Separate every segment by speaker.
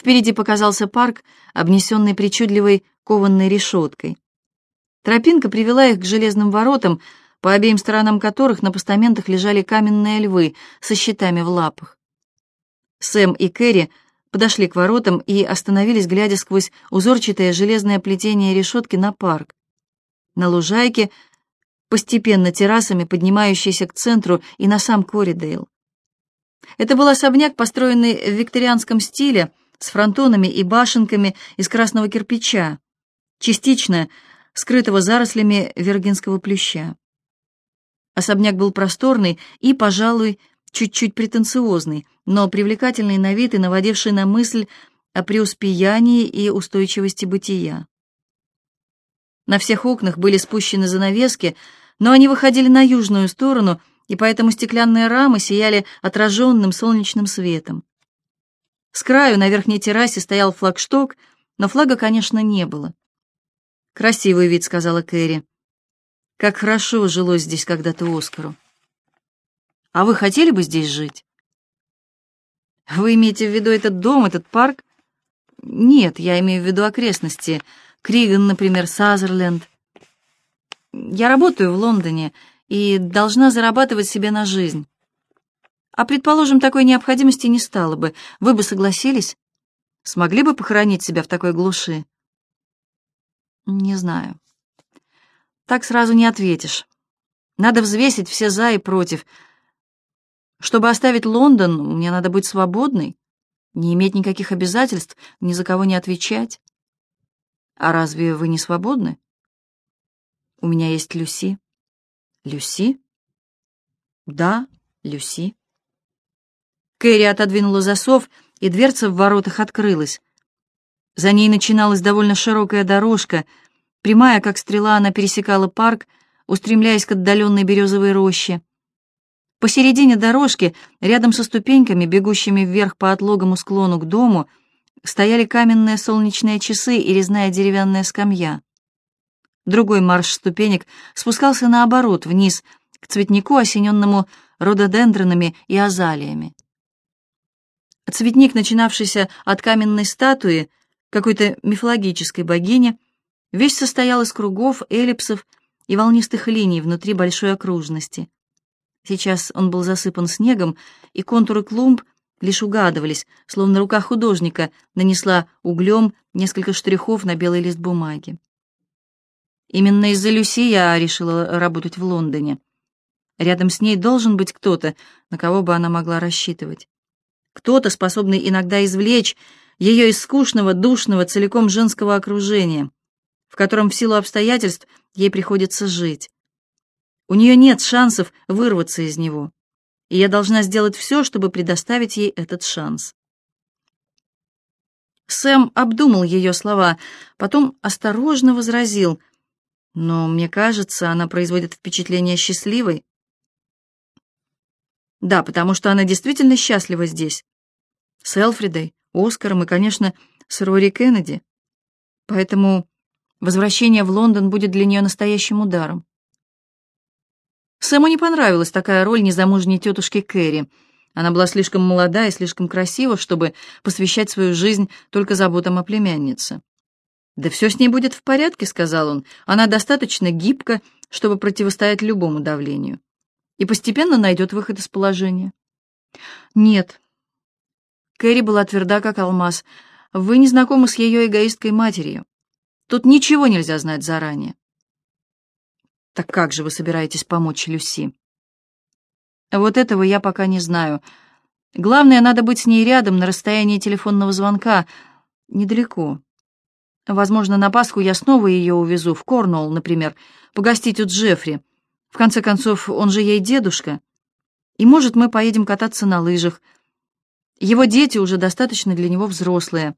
Speaker 1: Впереди показался парк, обнесенный причудливой кованной решеткой. Тропинка привела их к железным воротам, по обеим сторонам которых на постаментах лежали каменные львы со щитами в лапах. Сэм и Кэрри подошли к воротам и остановились, глядя сквозь узорчатое железное плетение решетки на парк. На лужайке, постепенно террасами, поднимающейся к центру и на сам Коридейл. Это был особняк, построенный в викторианском стиле, с фронтонами и башенками из красного кирпича, частично скрытого зарослями вергинского плюща. Особняк был просторный и, пожалуй, чуть-чуть претенциозный, но привлекательный на вид и наводивший на мысль о преуспеянии и устойчивости бытия. На всех окнах были спущены занавески, но они выходили на южную сторону, и поэтому стеклянные рамы сияли отраженным солнечным светом. С краю на верхней террасе стоял флагшток, но флага, конечно, не было. «Красивый вид», — сказала Кэрри. «Как хорошо жилось здесь когда-то Оскару». «А вы хотели бы здесь жить?» «Вы имеете в виду этот дом, этот парк?» «Нет, я имею в виду окрестности. Криган, например, Сазерленд. Я работаю в Лондоне и должна зарабатывать себе на жизнь. А, предположим, такой необходимости не стало бы. Вы бы согласились? Смогли бы похоронить себя в такой глуши? Не знаю. Так сразу не ответишь. Надо взвесить все «за» и «против». Чтобы оставить Лондон, мне надо быть свободной, не иметь никаких обязательств, ни за кого не отвечать. А разве вы не свободны? У меня есть Люси. Люси? Да, Люси. Кэрри отодвинула засов, и дверца в воротах открылась. За ней начиналась довольно широкая дорожка. Прямая, как стрела, она пересекала парк, устремляясь к отдаленной березовой роще. Посередине дорожки, рядом со ступеньками, бегущими вверх по отлогому склону к дому, стояли каменные солнечные часы и резная деревянная скамья. Другой марш ступенек спускался наоборот, вниз, к цветнику, осененному рододендронами и азалиями. Цветник, начинавшийся от каменной статуи какой-то мифологической богини, весь состоял из кругов, эллипсов и волнистых линий внутри большой окружности. Сейчас он был засыпан снегом, и контуры клумб лишь угадывались, словно рука художника нанесла углем несколько штрихов на белый лист бумаги. Именно из-за Люси я решила работать в Лондоне. Рядом с ней должен быть кто-то, на кого бы она могла рассчитывать кто-то, способный иногда извлечь ее из скучного, душного, целиком женского окружения, в котором в силу обстоятельств ей приходится жить. У нее нет шансов вырваться из него, и я должна сделать все, чтобы предоставить ей этот шанс. Сэм обдумал ее слова, потом осторожно возразил, «Но мне кажется, она производит впечатление счастливой». Да, потому что она действительно счастлива здесь. С Элфридой, Оскаром и, конечно, с Рори Кеннеди. Поэтому возвращение в Лондон будет для нее настоящим ударом. Сэму не понравилась такая роль незамужней тетушки Кэрри. Она была слишком молода и слишком красива, чтобы посвящать свою жизнь только заботам о племяннице. «Да все с ней будет в порядке», — сказал он. «Она достаточно гибка, чтобы противостоять любому давлению и постепенно найдет выход из положения. Нет. Кэрри была тверда, как алмаз. Вы не знакомы с ее эгоисткой матерью. Тут ничего нельзя знать заранее. Так как же вы собираетесь помочь Люси? Вот этого я пока не знаю. Главное, надо быть с ней рядом, на расстоянии телефонного звонка, недалеко. Возможно, на Пасху я снова ее увезу, в Корнуолл, например, погостить у Джеффри. В конце концов, он же ей дедушка. И, может, мы поедем кататься на лыжах. Его дети уже достаточно для него взрослые.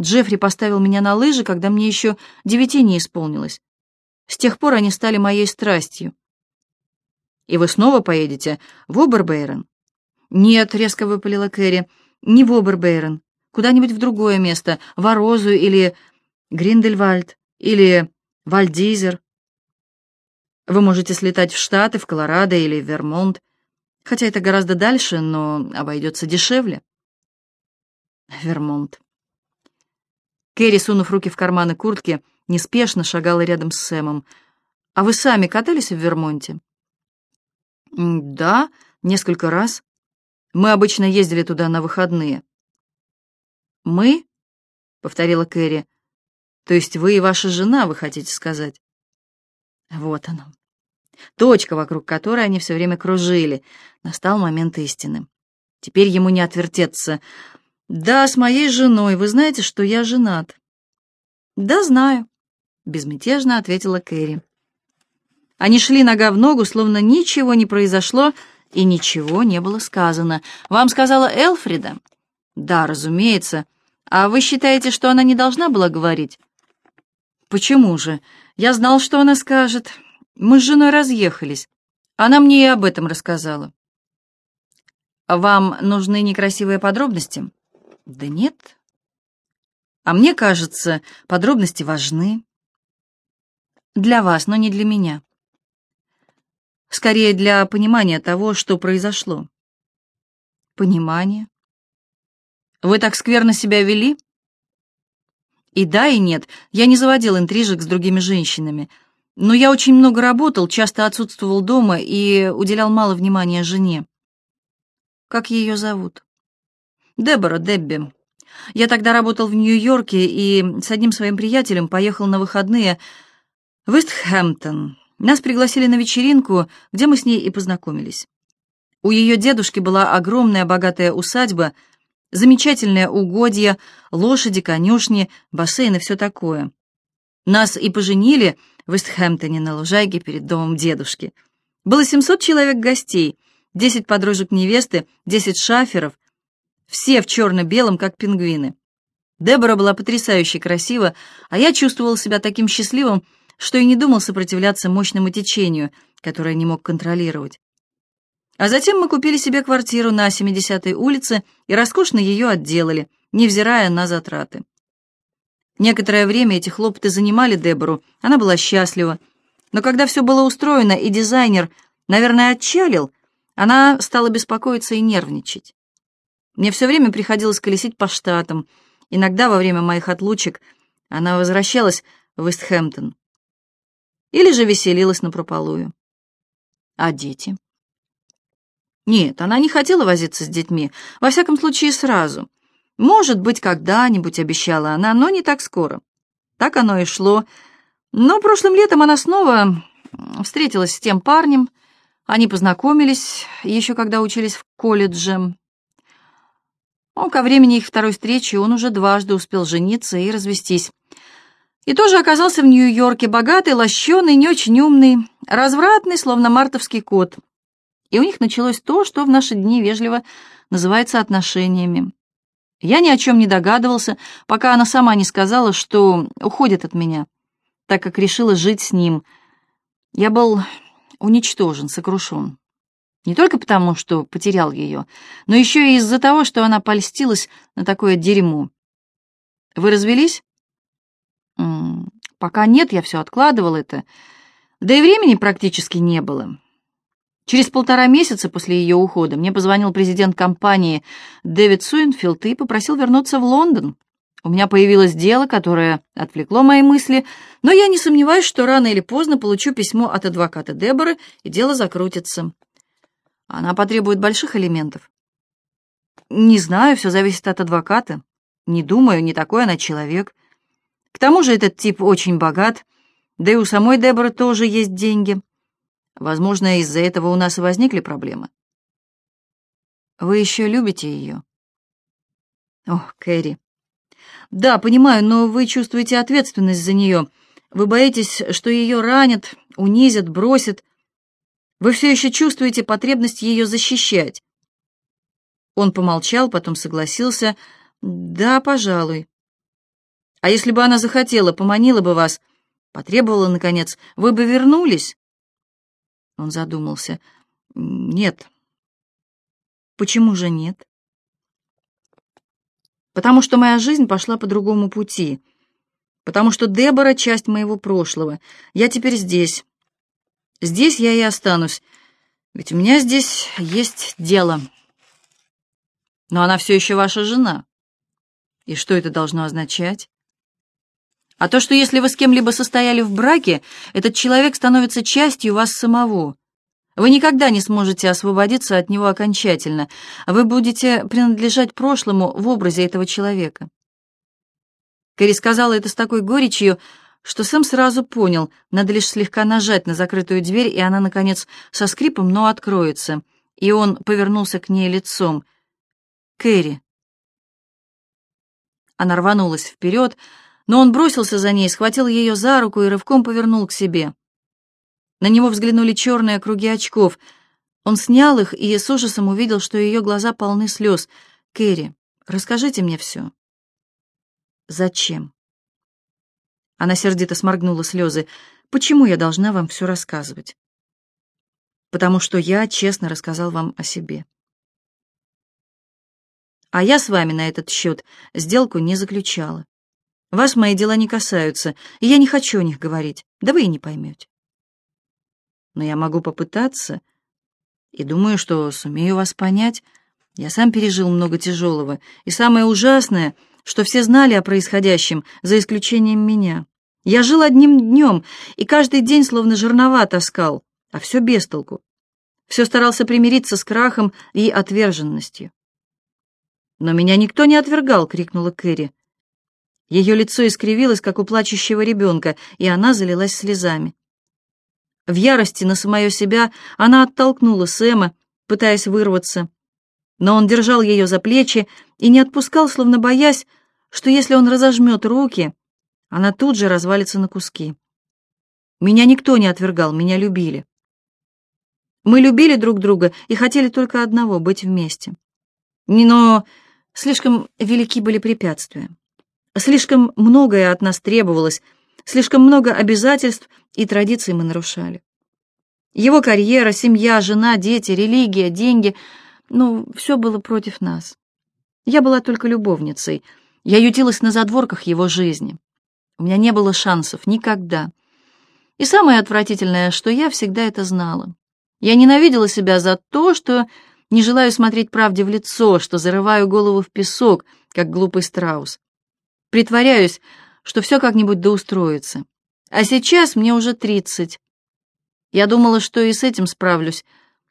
Speaker 1: Джеффри поставил меня на лыжи, когда мне еще девяти не исполнилось. С тех пор они стали моей страстью. И вы снова поедете в Обербейрен? Нет, резко выпалила Кэрри, не в Обербейрен. Куда-нибудь в другое место, в Орозу или Гриндельвальд, или Вальдизер. Вы можете слетать в Штаты, в Колорадо или в Вермонт, хотя это гораздо дальше, но обойдется дешевле. Вермонт. Кэрри, сунув руки в карманы куртки, неспешно шагала рядом с Сэмом. «А вы сами катались в Вермонте?» «Да, несколько раз. Мы обычно ездили туда на выходные». «Мы?» — повторила Кэрри. «То есть вы и ваша жена, вы хотите сказать?» Вот оно. Точка, вокруг которой они все время кружили. Настал момент истины. Теперь ему не отвертеться. «Да, с моей женой. Вы знаете, что я женат?» «Да, знаю», — безмятежно ответила Кэрри. Они шли нога в ногу, словно ничего не произошло и ничего не было сказано. «Вам сказала Элфрида?» «Да, разумеется. А вы считаете, что она не должна была говорить?» «Почему же? Я знал, что она скажет. Мы с женой разъехались. Она мне и об этом рассказала». «Вам нужны некрасивые подробности?» Да нет. А мне кажется, подробности важны. Для вас, но не для меня. Скорее, для понимания того, что произошло. Понимание. Вы так скверно себя вели? И да, и нет. Я не заводил интрижек с другими женщинами. Но я очень много работал, часто отсутствовал дома и уделял мало внимания жене. Как ее зовут? Дебора, Дебби. Я тогда работал в Нью-Йорке и с одним своим приятелем поехал на выходные в Истхэмптон. Нас пригласили на вечеринку, где мы с ней и познакомились. У ее дедушки была огромная богатая усадьба, замечательное угодье, лошади, конюшни, бассейн и все такое. Нас и поженили в Истхэмптоне на лужайке перед домом дедушки. Было 700 человек гостей, 10 подружек невесты, 10 шаферов, все в черно-белом, как пингвины. Дебора была потрясающе красива, а я чувствовал себя таким счастливым, что и не думал сопротивляться мощному течению, которое не мог контролировать. А затем мы купили себе квартиру на 70-й улице и роскошно ее отделали, невзирая на затраты. Некоторое время эти хлопоты занимали Дебору, она была счастлива. Но когда все было устроено и дизайнер, наверное, отчалил, она стала беспокоиться и нервничать. Мне все время приходилось колесить по штатам. Иногда во время моих отлучек она возвращалась в Истхэмптон. Или же веселилась напропалую. А дети? Нет, она не хотела возиться с детьми, во всяком случае сразу. Может быть, когда-нибудь, обещала она, но не так скоро. Так оно и шло. Но прошлым летом она снова встретилась с тем парнем. Они познакомились, еще когда учились в колледже. Он ко времени их второй встречи он уже дважды успел жениться и развестись. И тоже оказался в Нью-Йорке, богатый, лощеный, не очень умный, развратный, словно мартовский кот. И у них началось то, что в наши дни вежливо называется отношениями. Я ни о чем не догадывался, пока она сама не сказала, что уходит от меня, так как решила жить с ним. Я был уничтожен, сокрушен. Не только потому, что потерял ее, но еще и из-за того, что она польстилась на такое дерьмо. Вы развелись? М -м, пока нет, я все откладывал это. Да и времени практически не было. Через полтора месяца после ее ухода мне позвонил президент компании Дэвид Суинфилд и попросил вернуться в Лондон. У меня появилось дело, которое отвлекло мои мысли, но я не сомневаюсь, что рано или поздно получу письмо от адвоката Деборы, и дело закрутится. Она потребует больших элементов. Не знаю, все зависит от адвоката. Не думаю, не такой она человек. К тому же этот тип очень богат, да и у самой Деборы тоже есть деньги. Возможно, из-за этого у нас и возникли проблемы. Вы еще любите ее? Ох, Кэрри. Да, понимаю, но вы чувствуете ответственность за нее. Вы боитесь, что ее ранят, унизят, бросят. Вы все еще чувствуете потребность ее защищать?» Он помолчал, потом согласился. «Да, пожалуй. А если бы она захотела, поманила бы вас, потребовала, наконец, вы бы вернулись?» Он задумался. «Нет». «Почему же нет?» «Потому что моя жизнь пошла по другому пути. Потому что Дебора — часть моего прошлого. Я теперь здесь, Здесь я и останусь, ведь у меня здесь есть дело. Но она все еще ваша жена. И что это должно означать? А то, что если вы с кем-либо состояли в браке, этот человек становится частью вас самого. Вы никогда не сможете освободиться от него окончательно. Вы будете принадлежать прошлому в образе этого человека. Кэрри сказала это с такой горечью, что Сэм сразу понял, надо лишь слегка нажать на закрытую дверь, и она, наконец, со скрипом, но откроется. И он повернулся к ней лицом. «Кэрри». Она рванулась вперед, но он бросился за ней, схватил ее за руку и рывком повернул к себе. На него взглянули черные круги очков. Он снял их и с ужасом увидел, что ее глаза полны слез. «Кэрри, расскажите мне все». «Зачем?» Она сердито сморгнула слезы. «Почему я должна вам все рассказывать?» «Потому что я честно рассказал вам о себе». «А я с вами на этот счет сделку не заключала. Вас мои дела не касаются, и я не хочу о них говорить, да вы и не поймете» но я могу попытаться, и думаю, что сумею вас понять. Я сам пережил много тяжелого, и самое ужасное, что все знали о происходящем, за исключением меня. Я жил одним днем, и каждый день словно жернова таскал, а все без толку. Все старался примириться с крахом и отверженностью. «Но меня никто не отвергал!» — крикнула Кэрри. Ее лицо искривилось, как у плачущего ребенка, и она залилась слезами. В ярости на самое себя она оттолкнула Сэма, пытаясь вырваться. Но он держал ее за плечи и не отпускал, словно боясь, что если он разожмет руки, она тут же развалится на куски. Меня никто не отвергал, меня любили. Мы любили друг друга и хотели только одного — быть вместе. Но слишком велики были препятствия. Слишком многое от нас требовалось — Слишком много обязательств и традиций мы нарушали. Его карьера, семья, жена, дети, религия, деньги — ну, все было против нас. Я была только любовницей. Я ютилась на задворках его жизни. У меня не было шансов никогда. И самое отвратительное, что я всегда это знала. Я ненавидела себя за то, что не желаю смотреть правде в лицо, что зарываю голову в песок, как глупый страус. Притворяюсь, что все как-нибудь доустроится. А сейчас мне уже тридцать. Я думала, что и с этим справлюсь,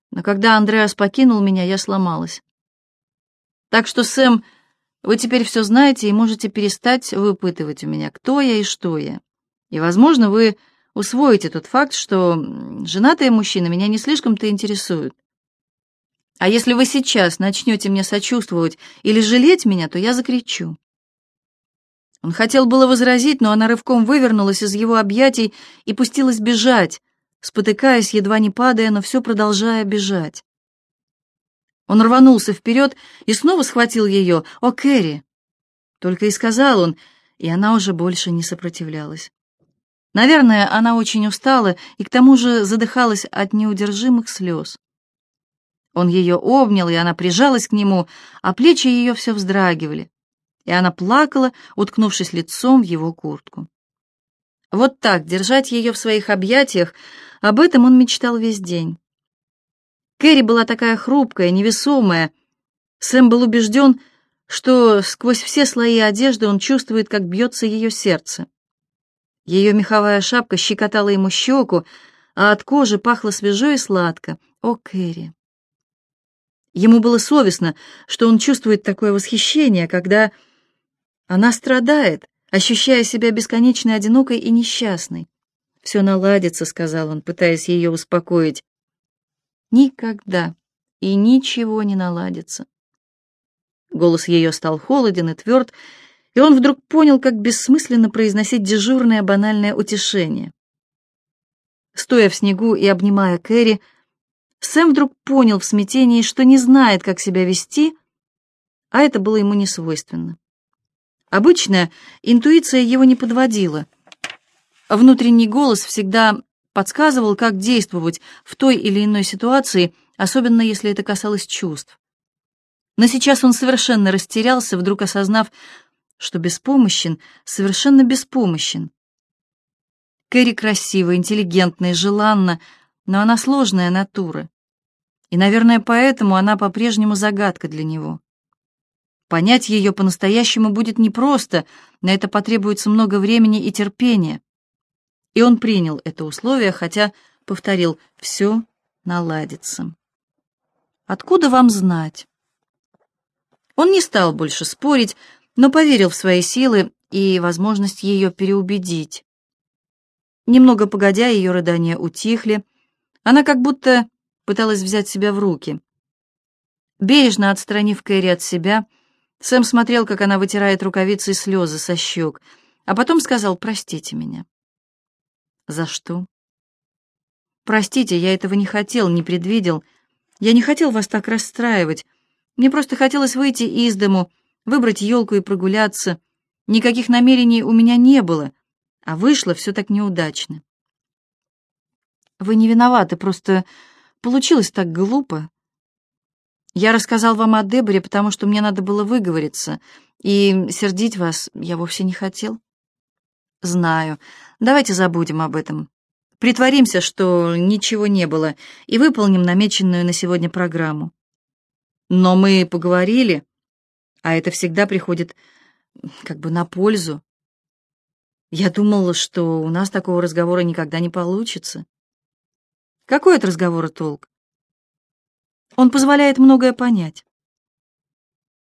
Speaker 1: но когда Андреас покинул меня, я сломалась. Так что, Сэм, вы теперь все знаете и можете перестать выпытывать у меня, кто я и что я. И, возможно, вы усвоите тот факт, что женатые мужчины меня не слишком-то интересуют. А если вы сейчас начнете мне сочувствовать или жалеть меня, то я закричу. Он хотел было возразить, но она рывком вывернулась из его объятий и пустилась бежать, спотыкаясь, едва не падая, но все продолжая бежать. Он рванулся вперед и снова схватил ее. «О, Кэрри!» Только и сказал он, и она уже больше не сопротивлялась. Наверное, она очень устала и к тому же задыхалась от неудержимых слез. Он ее обнял, и она прижалась к нему, а плечи ее все вздрагивали и она плакала, уткнувшись лицом в его куртку. Вот так, держать ее в своих объятиях, об этом он мечтал весь день. Кэрри была такая хрупкая, невесомая. Сэм был убежден, что сквозь все слои одежды он чувствует, как бьется ее сердце. Ее меховая шапка щекотала ему щеку, а от кожи пахло свежо и сладко. О, Кэрри! Ему было совестно, что он чувствует такое восхищение, когда она страдает, ощущая себя бесконечно одинокой и несчастной. «Все наладится», — сказал он, пытаясь ее успокоить. «Никогда и ничего не наладится». Голос ее стал холоден и тверд, и он вдруг понял, как бессмысленно произносить дежурное банальное утешение. Стоя в снегу и обнимая Кэрри, Сэм вдруг понял в смятении, что не знает, как себя вести, а это было ему не свойственно. Обычно интуиция его не подводила. Внутренний голос всегда подсказывал, как действовать в той или иной ситуации, особенно если это касалось чувств. Но сейчас он совершенно растерялся, вдруг осознав, что беспомощен, совершенно беспомощен. Кэрри красивая, интеллигентная, желанна, но она сложная натура. И, наверное, поэтому она по-прежнему загадка для него. Понять ее по-настоящему будет непросто, на это потребуется много времени и терпения. И он принял это условие, хотя повторил «все наладится». «Откуда вам знать?» Он не стал больше спорить, но поверил в свои силы и возможность ее переубедить. Немного погодя, ее рыдания утихли. Она как будто пыталась взять себя в руки. Бережно отстранив Кэрри от себя, Сэм смотрел, как она вытирает рукавицей слезы со щек, а потом сказал «Простите меня». «За что?» «Простите, я этого не хотел, не предвидел. Я не хотел вас так расстраивать. Мне просто хотелось выйти из дому, выбрать елку и прогуляться. Никаких намерений у меня не было, а вышло все так неудачно». «Вы не виноваты, просто получилось так глупо. Я рассказал вам о Деборе, потому что мне надо было выговориться, и сердить вас я вовсе не хотел. Знаю. Давайте забудем об этом. Притворимся, что ничего не было, и выполним намеченную на сегодня программу. Но мы поговорили, а это всегда приходит как бы на пользу. Я думала, что у нас такого разговора никогда не получится. Какой от разговора толк? Он позволяет многое понять.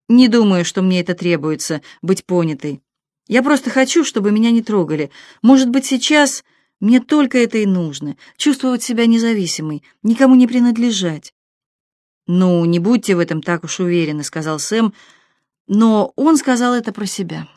Speaker 1: Не думаю, что мне это требуется, быть понятой. Я просто хочу, чтобы меня не трогали. Может быть, сейчас мне только это и нужно — чувствовать себя независимой, никому не принадлежать. «Ну, не будьте в этом так уж уверены», — сказал Сэм, но он сказал это про себя.